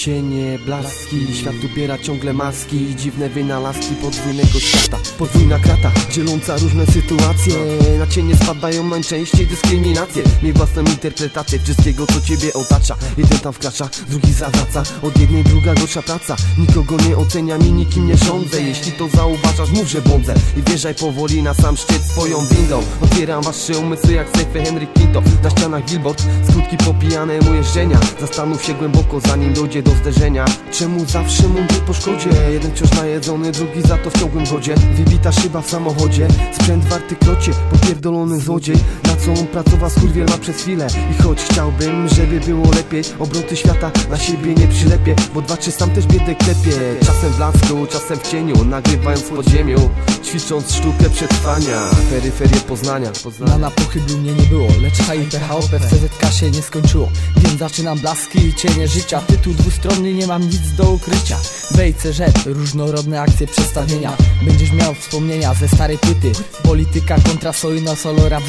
cienie, blaski. Świat ubiera ciągle maski Dziwne wynalazki podwójnego świata. Podwójna krata, dzieląca różne sytuacje. Na cienie spadają najczęściej dyskryminacje. Miej własną interpretację wszystkiego co ciebie otacza. Jeden tam wkracza, drugi zawraca. Od jednej druga gorsza praca. Nikogo nie oceniam i nikim nie rządzę Jeśli to zauważasz, mów, że błądzę. I wjeżdżaj powoli na sam szczyt swoją windą. Otwieram wasze umysły jak sejfy Henry Quinto. Na ścianach billboard, skutki popijanemu jeżdżenia Zastanów się głęboko zanim dojdzie do zderzenia. Czemu zawsze mundur po szkodzie? Jeden wciąż najedzony, drugi za to w ciągłym godzie. Wybita szyba w samochodzie, sprzęt w artyklocie Popierdolony złodziej, na co on pracował skurwiel ma przez chwilę. I choć chciałbym, żeby było lepiej Obroty świata na siebie nie przylepię Bo dwa trzy sam też biedę klepie. Czasem w blasku, czasem w cieniu Nagrywając pod ziemią Ćwicząc sztukę przetrwania. Peryferie Poznania, Poznania. Na pochybił mnie nie było Lecz HIP, HOP w CZK się nie skończyło. Więc zaczynam blaski i cienie życia. Tytuł dwustronny, nie mam nic do ukrycia. Wejce, rzep, różnorodne akcje przestawienia. Będziesz miał wspomnienia ze starej płyty. Polityka kontra sojno, solo rap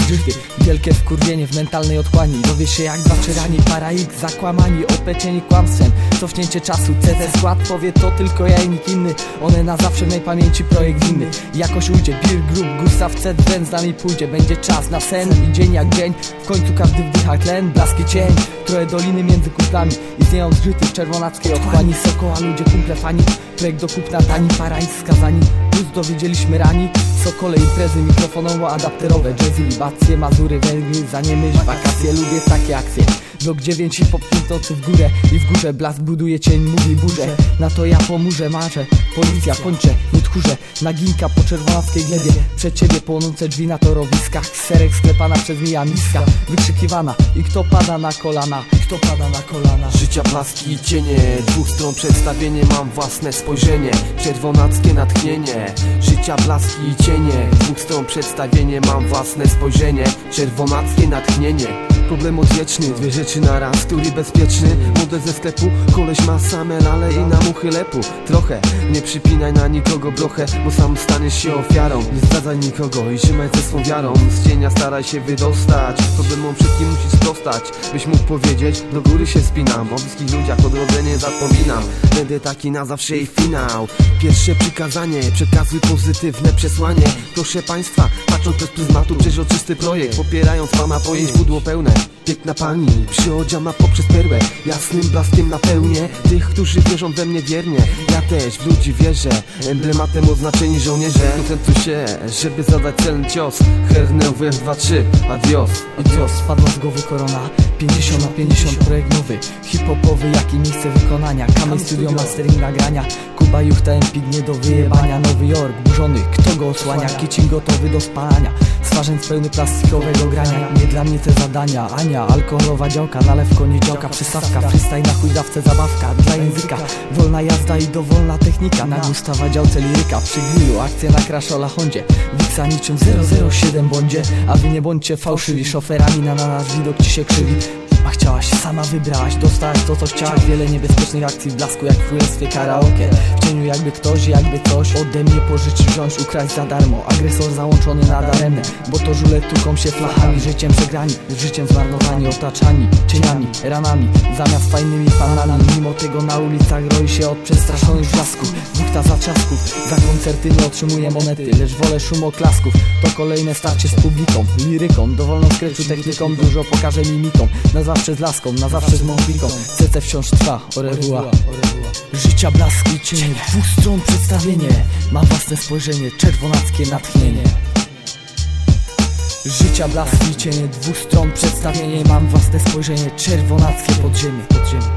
Wielkie wkurwienie w mentalnej otchłani. Dowiesz się jak zaczerani, para X zakłamani Opeczeni kłamstwem, cofnięcie czasu CT skład powie to tylko ja i nikt inny. One na zawsze w mej pamięci projekt winny. Jakoś ujdzie, Beer Group, Gustaw C, Ben z nami pójdzie. Będzie czas na sen i dzień jak dzień. W końcu każdy wdycha tlen, blaski cień. Trochę doliny między kuplami Istnieją zgrzyty w czerwonackiej otchłani. Sokoła, ludzie, kumple, fani. Projekt do kupna tani, para X skazani Plus dowiedzieliśmy rani Sokole, imprezy mikrofonowo-adapterowe Jazzy, libacje, mazury, węgry Za nie myśl, wakacje, lubię takie akcje. Blok 9 i popchnący w górę. I w górze blask buduje cień, mówi burzę Na to ja pomóżę, marzę Policja, kończę, tchórze Naginka po czerwonackiej glebie. Przed ciebie płonące drzwi na torowiskach Serek sklepana przez mija miska Wykrzykiwana I kto pada na kolana? Kto pada na kolana? Życia blaski i cienie, dwóch stron przedstawienie Mam własne spojrzenie, czerwonackie natchnienie. Życia blaski i cienie, dwóch stron przedstawienie Mam własne spojrzenie, czerwonackie natchnienie. Problem odwieczny, dwie rzeczy na raz, który bezpieczny. Model ze sklepu, koleś ma same lale i na muchy lepu. Trochę, nie przypinaj na nikogo brochę, bo sam staniesz się ofiarą. Nie zdradzaj nikogo i trzymaj ze swą wiarą. Z cienia staraj się wydostać, problemom wszystkim musisz sprostać Byś mógł powiedzieć, do góry się spinam. O bliskich ludziach odrodzenie zapominam. Będę taki na zawsze i finał. Pierwsze przykazanie, przekazuj pozytywne przesłanie. Proszę państwa, patrząc bez pryzmatu Przeźroczysty projekt, popierając pana pojęć pudło pełne. Piękna pani, przyodziana poprzez perłę Jasnym blaskiem napełnię Tych, którzy wierzą we mnie wiernie. Ja też w ludzi wierzę Emblematem oznaczeni żołnierze. Koncentruj się, żeby zadać celny cios. Hernę w 2 3 adios. Adios, spadła z głowy korona. 50 na 50 projekt nowy. Hip-hopowy, jak i miejsce wykonania. Kamej studio, mastering nagrania. Kuba, Juchta, Empik, nie do wyjebania. Nowy Jork, burzony, kto go osłania? Kicin gotowy do spalania Swarzędz pełny plastikowego grania. Nie dla mnie te zadania. Ania, alkoholowa działka, nalewko, nie działka Przystawka, freestyle na chujdawce, zabawka Dla języka, wolna jazda i dowolna technika Na Gustawa działce liryka. Przy grillu, akcja na Crashola Hondzie. Wiksa niczym 007 bądzie. A wy nie bądźcie fałszywi Szoferami na, na nasz widok ci się krzywi a chciałaś, sama wybrałaś, dostałaś to co chciałaś. Wiele niebezpiecznych akcji w blasku jak w królestwie karaoke. W cieniu jakby ktoś, jakby coś. Ode mnie pożyczyć, wziąć, ukraść za darmo. Agresor załączony na daremne Bo to żule tuką się flachami. Życiem przegrani, życiem zmarnowani Otaczani cieniami, ranami. Zamiast fajnymi panami Mimo tego na ulicach roi się od przestraszonych blasków. Bukta zatrzasków Za koncerty nie otrzymuję monety Lecz wolę szum oklasków To kolejne starcie z publiką Liryką, dowolną skreczu techniką Dużo pokażę mimiką Na zawsze z laską, na zawsze z mąkliką CC wciąż trwa, orebuła Życia blaski, cienie, dwóch stron przedstawienie. Mam własne spojrzenie, czerwonackie natchnienie. Życia blaski, cienie, dwóch stron przedstawienie. Mam własne spojrzenie, czerwonackie podziemie, podziemie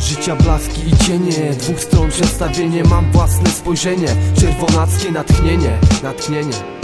Życia blaski i cienie, dwóch stron przedstawienie. Mam własne spojrzenie, czerwonackie natchnienie. Natchnienie